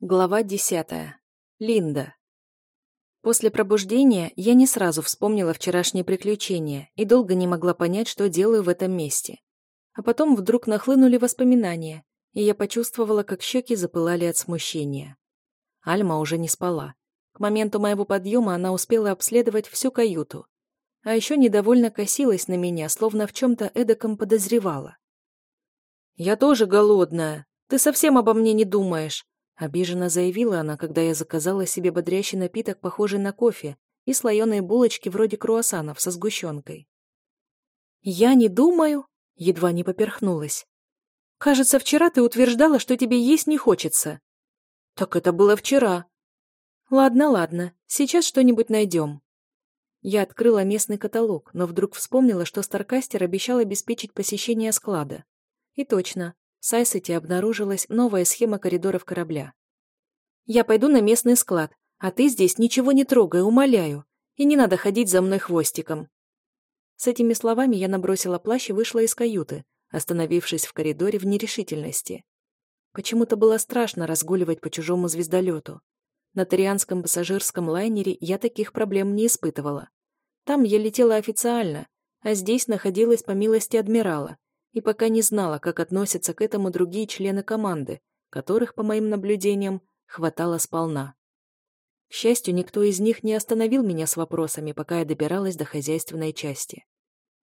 Глава десятая. Линда. После пробуждения я не сразу вспомнила вчерашние приключения и долго не могла понять, что делаю в этом месте. А потом вдруг нахлынули воспоминания, и я почувствовала, как щеки запылали от смущения. Альма уже не спала. К моменту моего подъема она успела обследовать всю каюту. А еще недовольно косилась на меня, словно в чем-то эдаком подозревала. «Я тоже голодная. Ты совсем обо мне не думаешь», Обиженно заявила она, когда я заказала себе бодрящий напиток, похожий на кофе, и слоеные булочки вроде круассанов со сгущенкой. «Я не думаю», — едва не поперхнулась. «Кажется, вчера ты утверждала, что тебе есть не хочется». «Так это было вчера». «Ладно, ладно, сейчас что-нибудь найдем». Я открыла местный каталог, но вдруг вспомнила, что Старкастер обещал обеспечить посещение склада. И точно, в Сайсете обнаружилась новая схема коридоров корабля. «Я пойду на местный склад, а ты здесь ничего не трогай, умоляю, и не надо ходить за мной хвостиком». С этими словами я набросила плащ и вышла из каюты, остановившись в коридоре в нерешительности. Почему-то было страшно разгуливать по чужому звездолету. На Тарианском пассажирском лайнере я таких проблем не испытывала. Там я летела официально, а здесь находилась по милости адмирала, и пока не знала, как относятся к этому другие члены команды, которых, по моим наблюдениям, хватало сполна. К счастью, никто из них не остановил меня с вопросами, пока я добиралась до хозяйственной части.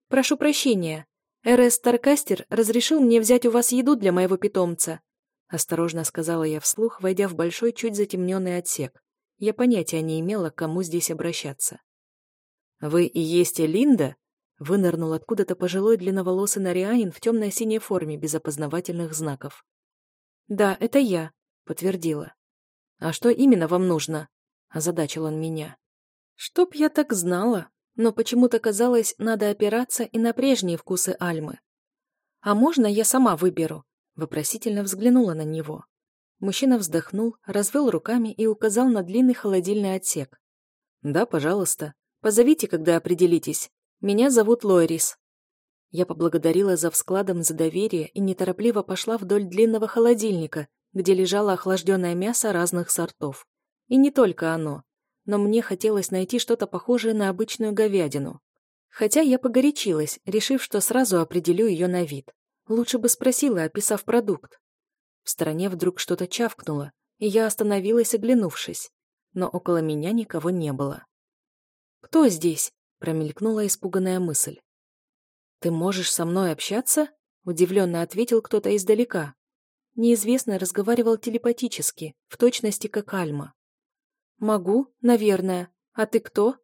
«Прошу прощения. РС Таркастер разрешил мне взять у вас еду для моего питомца», осторожно сказала я вслух, войдя в большой, чуть затемненный отсек. Я понятия не имела, к кому здесь обращаться. «Вы и есть Линда?» Вынырнул откуда-то пожилой длинноволосый нарианин в темной синей форме без опознавательных знаков. «Да, это я», — подтвердила. «А что именно вам нужно?» — озадачил он меня. «Чтоб я так знала, но почему-то казалось, надо опираться и на прежние вкусы Альмы. А можно я сама выберу?» — вопросительно взглянула на него. Мужчина вздохнул, развел руками и указал на длинный холодильный отсек. «Да, пожалуйста. Позовите, когда определитесь. Меня зовут Лойрис». Я поблагодарила за вскладом за доверие и неторопливо пошла вдоль длинного холодильника, где лежало охлажденное мясо разных сортов. И не только оно. Но мне хотелось найти что-то похожее на обычную говядину. Хотя я погорячилась, решив, что сразу определю ее на вид. Лучше бы спросила, описав продукт. В стороне вдруг что-то чавкнуло, и я остановилась, оглянувшись. Но около меня никого не было. «Кто здесь?» Промелькнула испуганная мысль. «Ты можешь со мной общаться?» Удивленно ответил кто-то издалека. Неизвестный разговаривал телепатически, в точности как Альма. «Могу, наверное. А ты кто?»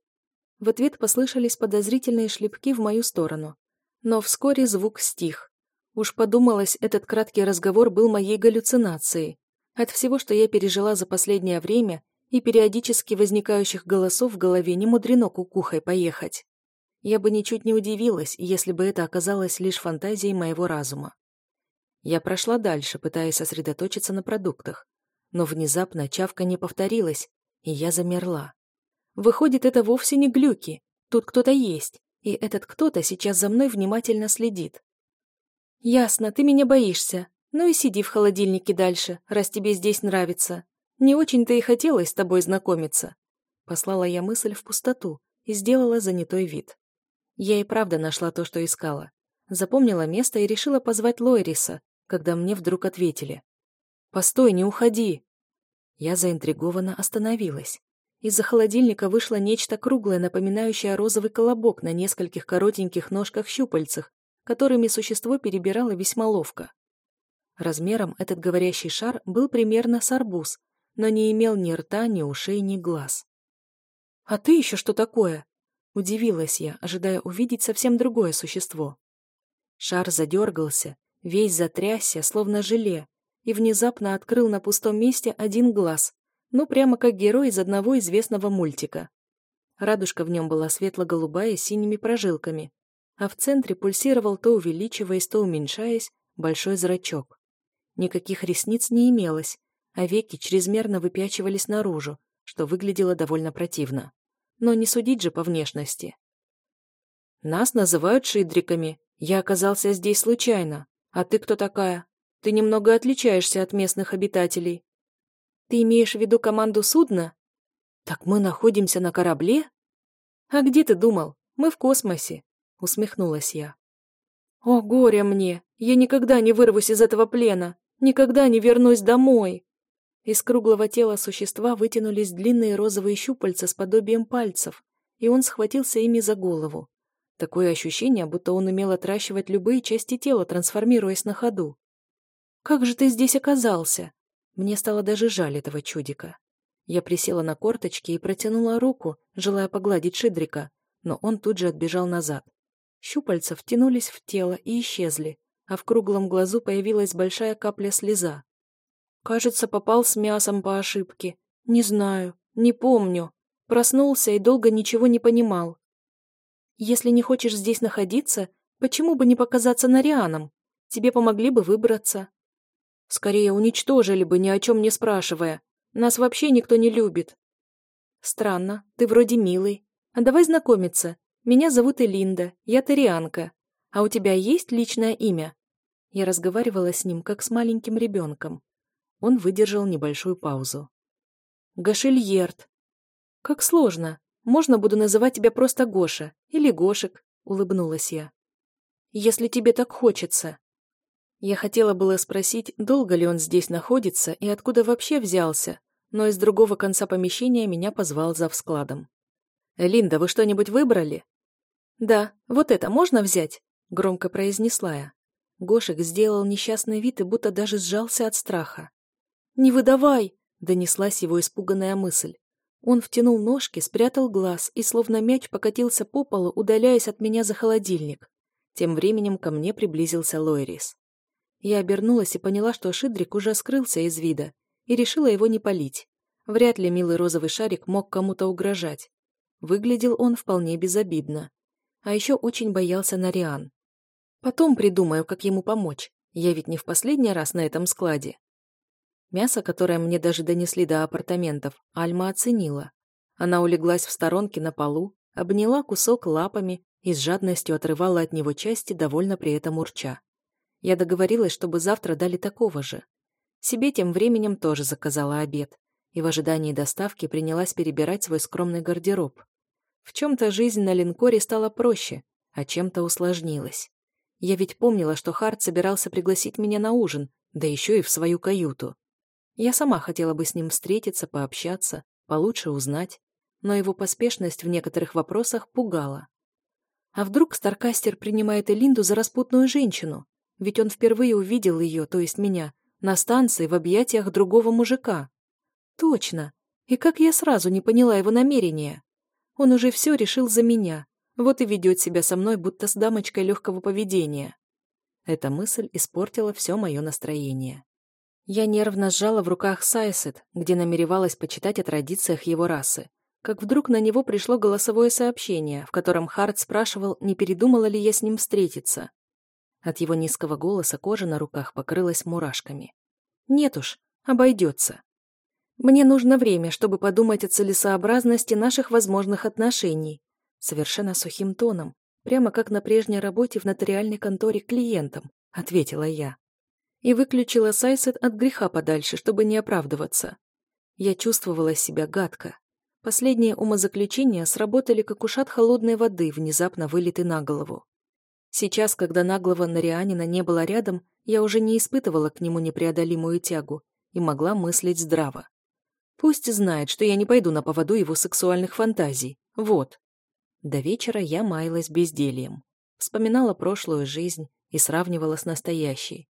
В ответ послышались подозрительные шлепки в мою сторону. Но вскоре звук стих. Уж подумалось, этот краткий разговор был моей галлюцинацией. От всего, что я пережила за последнее время, и периодически возникающих голосов в голове не мудрено кукухой поехать. Я бы ничуть не удивилась, если бы это оказалось лишь фантазией моего разума. Я прошла дальше, пытаясь сосредоточиться на продуктах, но внезапно чавка не повторилась, и я замерла. Выходит, это вовсе не глюки, тут кто-то есть, и этот кто-то сейчас за мной внимательно следит. «Ясно, ты меня боишься. Ну и сиди в холодильнике дальше, раз тебе здесь нравится», не очень-то и хотелось с тобой знакомиться. Послала я мысль в пустоту и сделала занятой вид. Я и правда нашла то, что искала. Запомнила место и решила позвать Лойриса, когда мне вдруг ответили. «Постой, не уходи!» Я заинтригованно остановилась. Из-за холодильника вышло нечто круглое, напоминающее розовый колобок на нескольких коротеньких ножках-щупальцах, которыми существо перебирало весьма ловко. Размером этот говорящий шар был примерно с арбуз, но не имел ни рта, ни ушей, ни глаз. «А ты еще что такое?» Удивилась я, ожидая увидеть совсем другое существо. Шар задергался, весь затрясся, словно желе, и внезапно открыл на пустом месте один глаз, ну прямо как герой из одного известного мультика. Радужка в нем была светло-голубая с синими прожилками, а в центре пульсировал то увеличиваясь, то уменьшаясь большой зрачок. Никаких ресниц не имелось, а веки чрезмерно выпячивались наружу, что выглядело довольно противно. Но не судить же по внешности. «Нас называют шидриками. Я оказался здесь случайно. А ты кто такая? Ты немного отличаешься от местных обитателей». Ты имеешь в виду команду судна? Так мы находимся на корабле? А где ты думал? Мы в космосе, усмехнулась я. О, горе мне! Я никогда не вырвусь из этого плена! Никогда не вернусь домой! Из круглого тела существа вытянулись длинные розовые щупальца с подобием пальцев, и он схватился ими за голову. Такое ощущение, будто он умел отращивать любые части тела, трансформируясь на ходу. «Как же ты здесь оказался?» Мне стало даже жаль этого чудика. Я присела на корточки и протянула руку, желая погладить Шидрика, но он тут же отбежал назад. Щупальца втянулись в тело и исчезли, а в круглом глазу появилась большая капля слеза. Кажется, попал с мясом по ошибке. Не знаю, не помню. Проснулся и долго ничего не понимал. Если не хочешь здесь находиться, почему бы не показаться Нарианом? Тебе помогли бы выбраться. Скорее уничтожили бы, ни о чем не спрашивая. Нас вообще никто не любит. Странно, ты вроде милый. А давай знакомиться. Меня зовут Элинда, я тарианка. А у тебя есть личное имя? Я разговаривала с ним, как с маленьким ребенком. Он выдержал небольшую паузу. «Гашильерт». «Как сложно. Можно буду называть тебя просто Гоша или Гошек», — улыбнулась я. «Если тебе так хочется». Я хотела было спросить, долго ли он здесь находится и откуда вообще взялся, но из другого конца помещения меня позвал за складом. «Линда, вы что-нибудь выбрали?» «Да, вот это можно взять?» — громко произнесла я. Гошек сделал несчастный вид и будто даже сжался от страха. «Не выдавай!» — донеслась его испуганная мысль. Он втянул ножки, спрятал глаз и, словно мяч, покатился по полу, удаляясь от меня за холодильник. Тем временем ко мне приблизился Лойрис. Я обернулась и поняла, что Шидрик уже скрылся из вида, и решила его не палить. Вряд ли милый розовый шарик мог кому-то угрожать. Выглядел он вполне безобидно. А еще очень боялся Нариан. Потом придумаю, как ему помочь. Я ведь не в последний раз на этом складе. Мясо, которое мне даже донесли до апартаментов, Альма оценила. Она улеглась в сторонке на полу, обняла кусок лапами и с жадностью отрывала от него части, довольно при этом урча. Я договорилась, чтобы завтра дали такого же. Себе тем временем тоже заказала обед, и в ожидании доставки принялась перебирать свой скромный гардероб. В чем-то жизнь на линкоре стала проще, а чем-то усложнилась. Я ведь помнила, что Харт собирался пригласить меня на ужин, да еще и в свою каюту. Я сама хотела бы с ним встретиться, пообщаться, получше узнать, но его поспешность в некоторых вопросах пугала. А вдруг Старкастер принимает Элинду за распутную женщину? Ведь он впервые увидел ее, то есть меня, на станции в объятиях другого мужика. Точно. И как я сразу не поняла его намерения? Он уже все решил за меня, вот и ведет себя со мной, будто с дамочкой легкого поведения. Эта мысль испортила все мое настроение. Я нервно сжала в руках Сайсет, где намеревалась почитать о традициях его расы. Как вдруг на него пришло голосовое сообщение, в котором Харт спрашивал, не передумала ли я с ним встретиться. От его низкого голоса кожа на руках покрылась мурашками. «Нет уж, обойдется. Мне нужно время, чтобы подумать о целесообразности наших возможных отношений». Совершенно сухим тоном, прямо как на прежней работе в нотариальной конторе клиентам, ответила я и выключила Сайсет от греха подальше, чтобы не оправдываться. Я чувствовала себя гадко. Последние умозаключения сработали, как ушат холодной воды, внезапно вылиты на голову. Сейчас, когда наглого Нарианина не было рядом, я уже не испытывала к нему непреодолимую тягу и могла мыслить здраво. Пусть знает, что я не пойду на поводу его сексуальных фантазий. Вот. До вечера я маялась бездельем. Вспоминала прошлую жизнь и сравнивала с настоящей.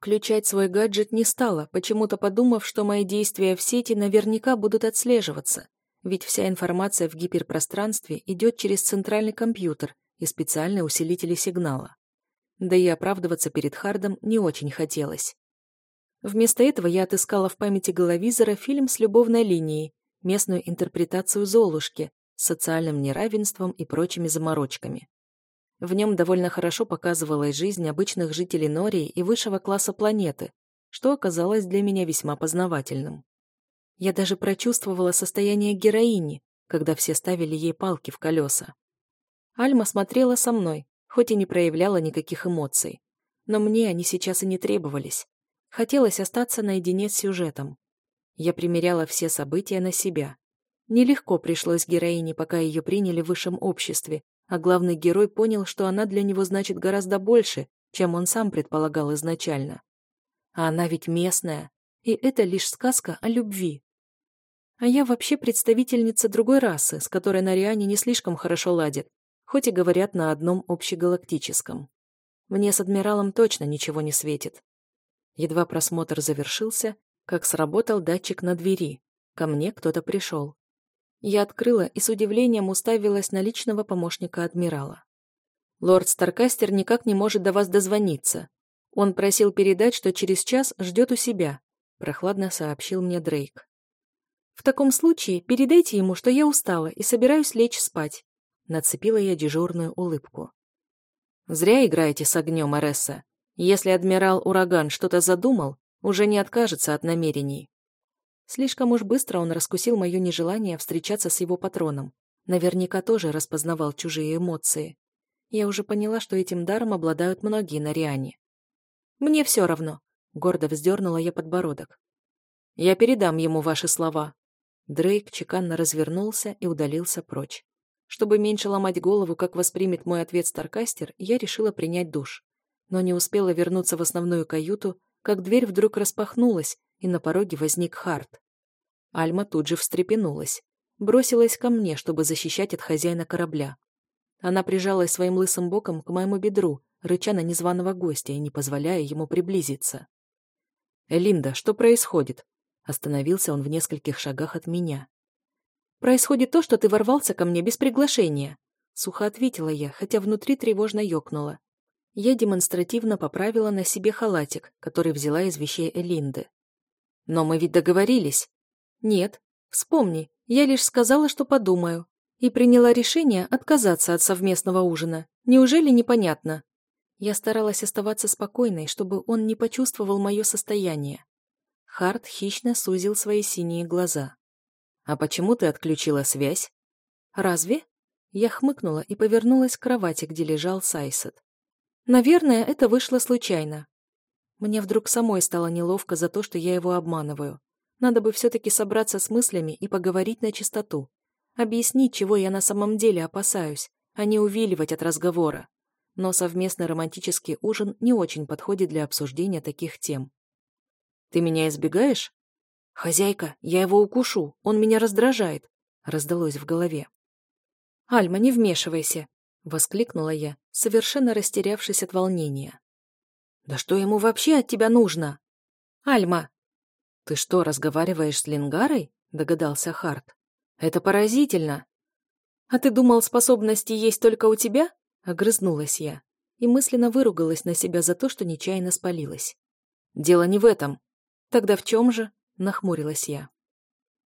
Включать свой гаджет не стала, почему-то подумав, что мои действия в сети наверняка будут отслеживаться, ведь вся информация в гиперпространстве идет через центральный компьютер и специальные усилители сигнала. Да и оправдываться перед Хардом не очень хотелось. Вместо этого я отыскала в памяти головизора фильм с любовной линией, местную интерпретацию Золушки, социальным неравенством и прочими заморочками. В нем довольно хорошо показывалась жизнь обычных жителей Нории и высшего класса планеты, что оказалось для меня весьма познавательным. Я даже прочувствовала состояние героини, когда все ставили ей палки в колеса. Альма смотрела со мной, хоть и не проявляла никаких эмоций. Но мне они сейчас и не требовались. Хотелось остаться наедине с сюжетом. Я примеряла все события на себя. Нелегко пришлось героине, пока ее приняли в высшем обществе, а главный герой понял, что она для него значит гораздо больше, чем он сам предполагал изначально. А она ведь местная, и это лишь сказка о любви. А я вообще представительница другой расы, с которой на Риане не слишком хорошо ладят, хоть и говорят на одном общегалактическом. Мне с адмиралом точно ничего не светит. Едва просмотр завершился, как сработал датчик на двери. Ко мне кто-то пришел. Я открыла и с удивлением уставилась на личного помощника адмирала. «Лорд Старкастер никак не может до вас дозвониться. Он просил передать, что через час ждет у себя», прохладно сообщил мне Дрейк. «В таком случае передайте ему, что я устала и собираюсь лечь спать», нацепила я дежурную улыбку. «Зря играете с огнем, Аресса. Если адмирал Ураган что-то задумал, уже не откажется от намерений». Слишком уж быстро он раскусил мое нежелание встречаться с его патроном. Наверняка тоже распознавал чужие эмоции. Я уже поняла, что этим даром обладают многие на Риане. «Мне все равно», — гордо вздернула я подбородок. «Я передам ему ваши слова». Дрейк чеканно развернулся и удалился прочь. Чтобы меньше ломать голову, как воспримет мой ответ Старкастер, я решила принять душ. Но не успела вернуться в основную каюту, как дверь вдруг распахнулась, и на пороге возник Харт. Альма тут же встрепенулась. Бросилась ко мне, чтобы защищать от хозяина корабля. Она прижалась своим лысым боком к моему бедру, рыча на незваного гостя и не позволяя ему приблизиться. «Элинда, что происходит?» Остановился он в нескольких шагах от меня. «Происходит то, что ты ворвался ко мне без приглашения», сухо ответила я, хотя внутри тревожно ёкнуло. Я демонстративно поправила на себе халатик, который взяла из вещей Элинды. «Но мы ведь договорились». «Нет. Вспомни, я лишь сказала, что подумаю. И приняла решение отказаться от совместного ужина. Неужели непонятно?» Я старалась оставаться спокойной, чтобы он не почувствовал мое состояние. Харт хищно сузил свои синие глаза. «А почему ты отключила связь?» «Разве?» Я хмыкнула и повернулась к кровати, где лежал Сайсет. «Наверное, это вышло случайно. Мне вдруг самой стало неловко за то, что я его обманываю. Надо бы все-таки собраться с мыслями и поговорить на чистоту. Объяснить, чего я на самом деле опасаюсь, а не увиливать от разговора. Но совместный романтический ужин не очень подходит для обсуждения таких тем. «Ты меня избегаешь?» «Хозяйка, я его укушу, он меня раздражает», — раздалось в голове. «Альма, не вмешивайся», — воскликнула я, совершенно растерявшись от волнения. «Да что ему вообще от тебя нужно?» «Альма!» «Ты что, разговариваешь с Лингарой?» — догадался Харт. «Это поразительно!» «А ты думал, способности есть только у тебя?» — огрызнулась я и мысленно выругалась на себя за то, что нечаянно спалилась. «Дело не в этом. Тогда в чем же?» — нахмурилась я.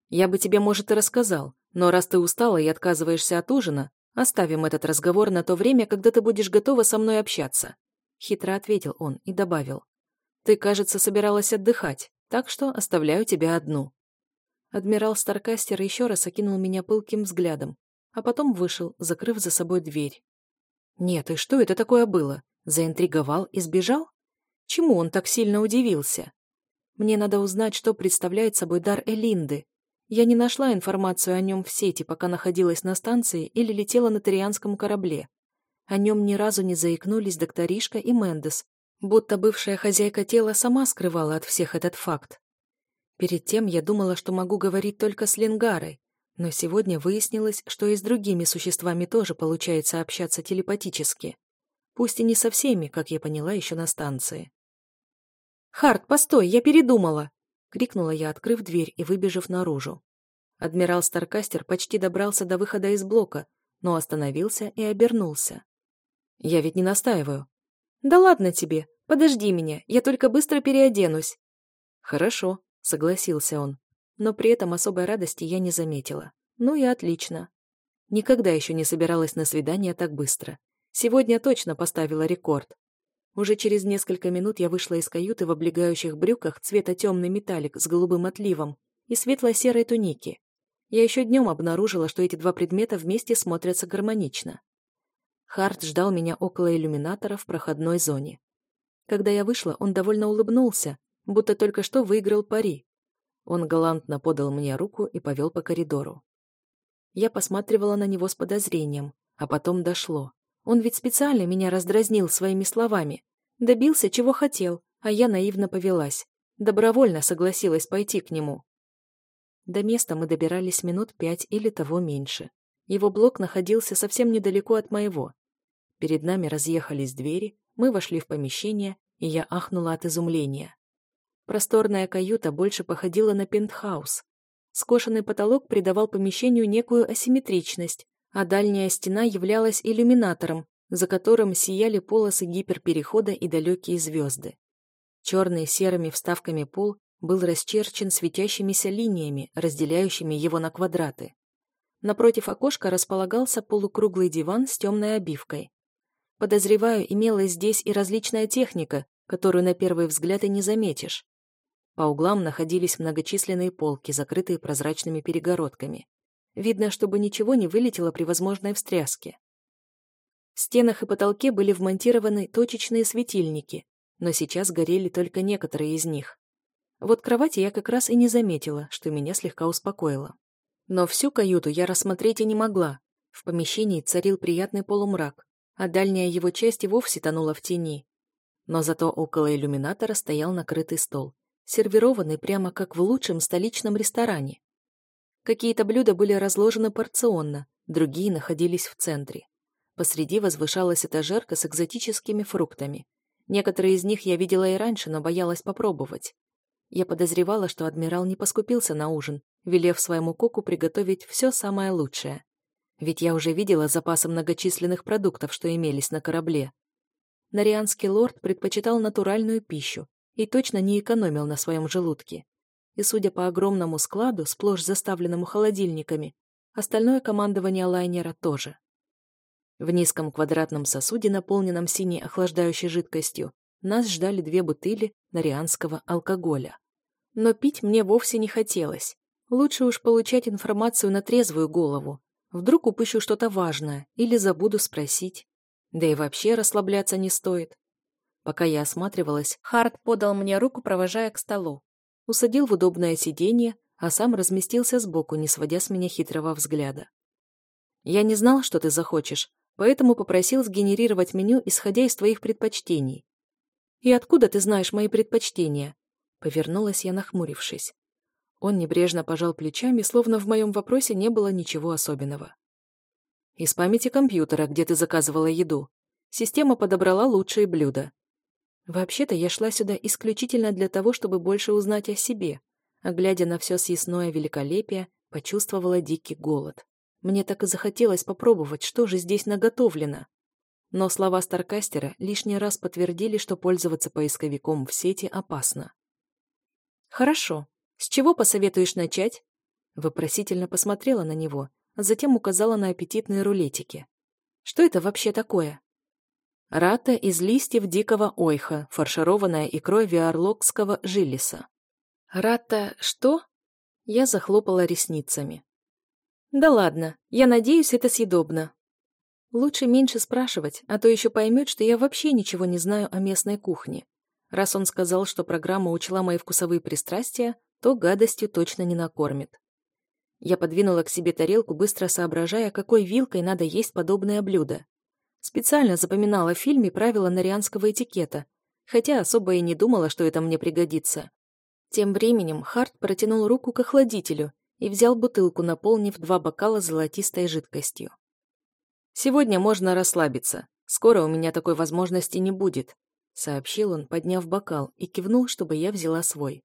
«Я бы тебе, может, и рассказал, но раз ты устала и отказываешься от ужина, оставим этот разговор на то время, когда ты будешь готова со мной общаться. Хитро ответил он и добавил. «Ты, кажется, собиралась отдыхать, так что оставляю тебя одну». Адмирал Старкастер еще раз окинул меня пылким взглядом, а потом вышел, закрыв за собой дверь. «Нет, и что это такое было? Заинтриговал и сбежал? Чему он так сильно удивился? Мне надо узнать, что представляет собой дар Элинды. Я не нашла информацию о нем в сети, пока находилась на станции или летела на Тарианском корабле. О нем ни разу не заикнулись докторишка и Мендес, будто бывшая хозяйка тела сама скрывала от всех этот факт. Перед тем я думала, что могу говорить только с Ленгарой, но сегодня выяснилось, что и с другими существами тоже получается общаться телепатически. Пусть и не со всеми, как я поняла еще на станции. «Харт, постой, я передумала!» — крикнула я, открыв дверь и выбежав наружу. Адмирал Старкастер почти добрался до выхода из блока, но остановился и обернулся. Я ведь не настаиваю. Да ладно тебе, подожди меня, я только быстро переоденусь. Хорошо, согласился он, но при этом особой радости я не заметила. Ну и отлично. Никогда еще не собиралась на свидание так быстро. Сегодня точно поставила рекорд. Уже через несколько минут я вышла из каюты в облегающих брюках цвета темный металлик с голубым отливом и светло-серой тунике. Я еще днем обнаружила, что эти два предмета вместе смотрятся гармонично. Харт ждал меня около иллюминатора в проходной зоне. Когда я вышла, он довольно улыбнулся, будто только что выиграл пари. Он галантно подал мне руку и повел по коридору. Я посматривала на него с подозрением, а потом дошло. Он ведь специально меня раздразнил своими словами. Добился, чего хотел, а я наивно повелась. Добровольно согласилась пойти к нему. До места мы добирались минут пять или того меньше. Его блок находился совсем недалеко от моего. Перед нами разъехались двери, мы вошли в помещение, и я ахнула от изумления. Просторная каюта больше походила на пентхаус. Скошенный потолок придавал помещению некую асимметричность, а дальняя стена являлась иллюминатором, за которым сияли полосы гиперперехода и далекие звезды. Черный серыми вставками пол был расчерчен светящимися линиями, разделяющими его на квадраты. Напротив окошка располагался полукруглый диван с темной обивкой. Подозреваю, имелась здесь и различная техника, которую на первый взгляд и не заметишь. По углам находились многочисленные полки, закрытые прозрачными перегородками. Видно, чтобы ничего не вылетело при возможной встряске. В стенах и потолке были вмонтированы точечные светильники, но сейчас горели только некоторые из них. Вот кровати я как раз и не заметила, что меня слегка успокоило. Но всю каюту я рассмотреть и не могла. В помещении царил приятный полумрак, а дальняя его часть и вовсе тонула в тени. Но зато около иллюминатора стоял накрытый стол, сервированный прямо как в лучшем столичном ресторане. Какие-то блюда были разложены порционно, другие находились в центре. Посреди возвышалась этажерка с экзотическими фруктами. Некоторые из них я видела и раньше, но боялась попробовать. Я подозревала, что адмирал не поскупился на ужин, велев своему коку приготовить все самое лучшее. Ведь я уже видела запасы многочисленных продуктов, что имелись на корабле. Нарианский лорд предпочитал натуральную пищу, и точно не экономил на своем желудке. И, судя по огромному складу, сплошь заставленному холодильниками, остальное командование лайнера тоже. В низком квадратном сосуде, наполненном синей охлаждающей жидкостью, нас ждали две бутыли нарианского алкоголя. Но пить мне вовсе не хотелось. Лучше уж получать информацию на трезвую голову. Вдруг упущу что-то важное или забуду спросить. Да и вообще расслабляться не стоит. Пока я осматривалась, Харт подал мне руку, провожая к столу. Усадил в удобное сиденье, а сам разместился сбоку, не сводя с меня хитрого взгляда. «Я не знал, что ты захочешь, поэтому попросил сгенерировать меню, исходя из твоих предпочтений». «И откуда ты знаешь мои предпочтения?» Повернулась я, нахмурившись. Он небрежно пожал плечами, словно в моем вопросе не было ничего особенного. «Из памяти компьютера, где ты заказывала еду. Система подобрала лучшие блюда. Вообще-то я шла сюда исключительно для того, чтобы больше узнать о себе, а глядя на все съестное великолепие, почувствовала дикий голод. Мне так и захотелось попробовать, что же здесь наготовлено. Но слова Старкастера лишний раз подтвердили, что пользоваться поисковиком в сети опасно. «Хорошо. С чего посоветуешь начать?» Вопросительно посмотрела на него, а затем указала на аппетитные рулетики. «Что это вообще такое?» Рата из листьев дикого ойха, фаршированная икрой виарлокского жилиса. Рата что? Я захлопала ресницами. Да ладно, я надеюсь, это съедобно. Лучше меньше спрашивать, а то еще поймет, что я вообще ничего не знаю о местной кухне. Раз он сказал, что программа учла мои вкусовые пристрастия, то гадостью точно не накормит. Я подвинула к себе тарелку, быстро соображая, какой вилкой надо есть подобное блюдо. Специально запоминала в фильме правила нарианского этикета, хотя особо и не думала, что это мне пригодится. Тем временем Харт протянул руку к охладителю и взял бутылку, наполнив два бокала золотистой жидкостью. «Сегодня можно расслабиться. Скоро у меня такой возможности не будет», сообщил он, подняв бокал, и кивнул, чтобы я взяла свой.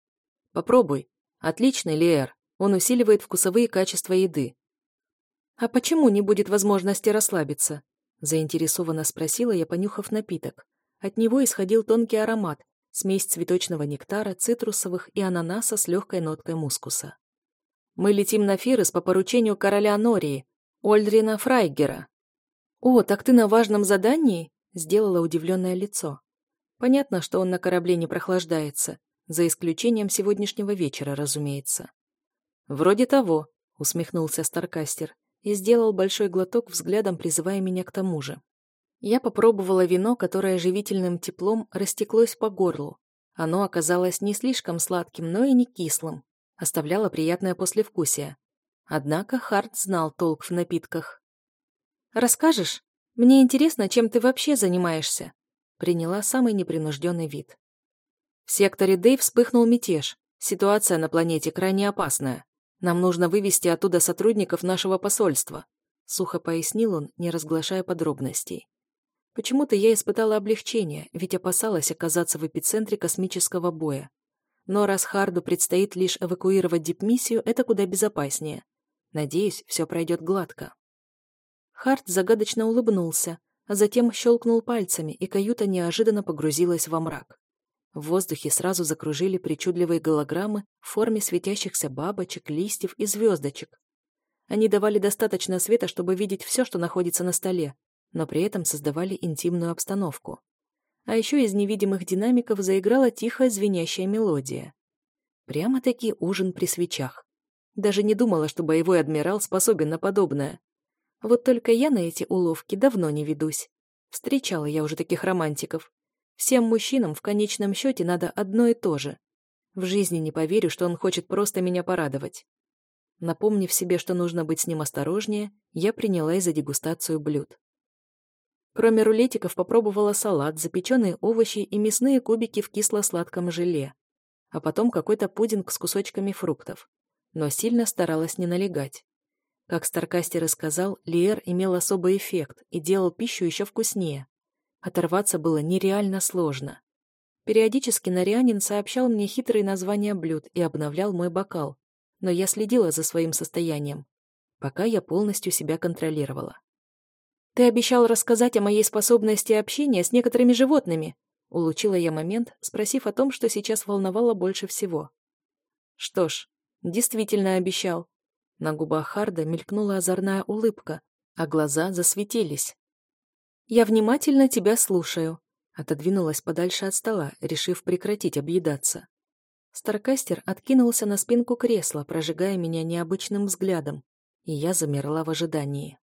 «Попробуй. Отличный Леэр. Он усиливает вкусовые качества еды». «А почему не будет возможности расслабиться?» Заинтересованно спросила я, понюхав напиток. От него исходил тонкий аромат, смесь цветочного нектара, цитрусовых и ананаса с легкой ноткой мускуса. «Мы летим на Фирос по поручению короля Нории, Ольдрина Фрайгера». «О, так ты на важном задании?» — сделала удивленное лицо. Понятно, что он на корабле не прохлаждается, за исключением сегодняшнего вечера, разумеется. «Вроде того», — усмехнулся Старкастер и сделал большой глоток, взглядом призывая меня к тому же. Я попробовала вино, которое живительным теплом растеклось по горлу. Оно оказалось не слишком сладким, но и не кислым. оставляла приятное послевкусие. Однако Харт знал толк в напитках. «Расскажешь? Мне интересно, чем ты вообще занимаешься?» Приняла самый непринужденный вид. В секторе Дэй вспыхнул мятеж. Ситуация на планете крайне опасная. Нам нужно вывести оттуда сотрудников нашего посольства», — сухо пояснил он, не разглашая подробностей. Почему-то я испытала облегчение, ведь опасалась оказаться в эпицентре космического боя. Но раз Харду предстоит лишь эвакуировать дипмиссию, это куда безопаснее. Надеюсь, все пройдет гладко. Хард загадочно улыбнулся, а затем щелкнул пальцами, и каюта неожиданно погрузилась во мрак. В воздухе сразу закружили причудливые голограммы в форме светящихся бабочек, листьев и звездочек. Они давали достаточно света, чтобы видеть все, что находится на столе, но при этом создавали интимную обстановку. А еще из невидимых динамиков заиграла тихая звенящая мелодия. Прямо-таки ужин при свечах. Даже не думала, что боевой адмирал способен на подобное. Вот только я на эти уловки давно не ведусь. Встречала я уже таких романтиков, Всем мужчинам в конечном счете надо одно и то же. В жизни не поверю, что он хочет просто меня порадовать. Напомнив себе, что нужно быть с ним осторожнее, я принялась за дегустацию блюд. Кроме рулетиков попробовала салат, запеченные овощи и мясные кубики в кисло-сладком желе. А потом какой-то пудинг с кусочками фруктов. Но сильно старалась не налегать. Как Старкастер и сказал, Лиэр имел особый эффект и делал пищу еще вкуснее. Оторваться было нереально сложно. Периодически Нарианин сообщал мне хитрые названия блюд и обновлял мой бокал, но я следила за своим состоянием, пока я полностью себя контролировала. «Ты обещал рассказать о моей способности общения с некоторыми животными», улучила я момент, спросив о том, что сейчас волновало больше всего. Что ж, действительно обещал. На губах Харда мелькнула озорная улыбка, а глаза засветились. «Я внимательно тебя слушаю», — отодвинулась подальше от стола, решив прекратить объедаться. Старкастер откинулся на спинку кресла, прожигая меня необычным взглядом, и я замерла в ожидании.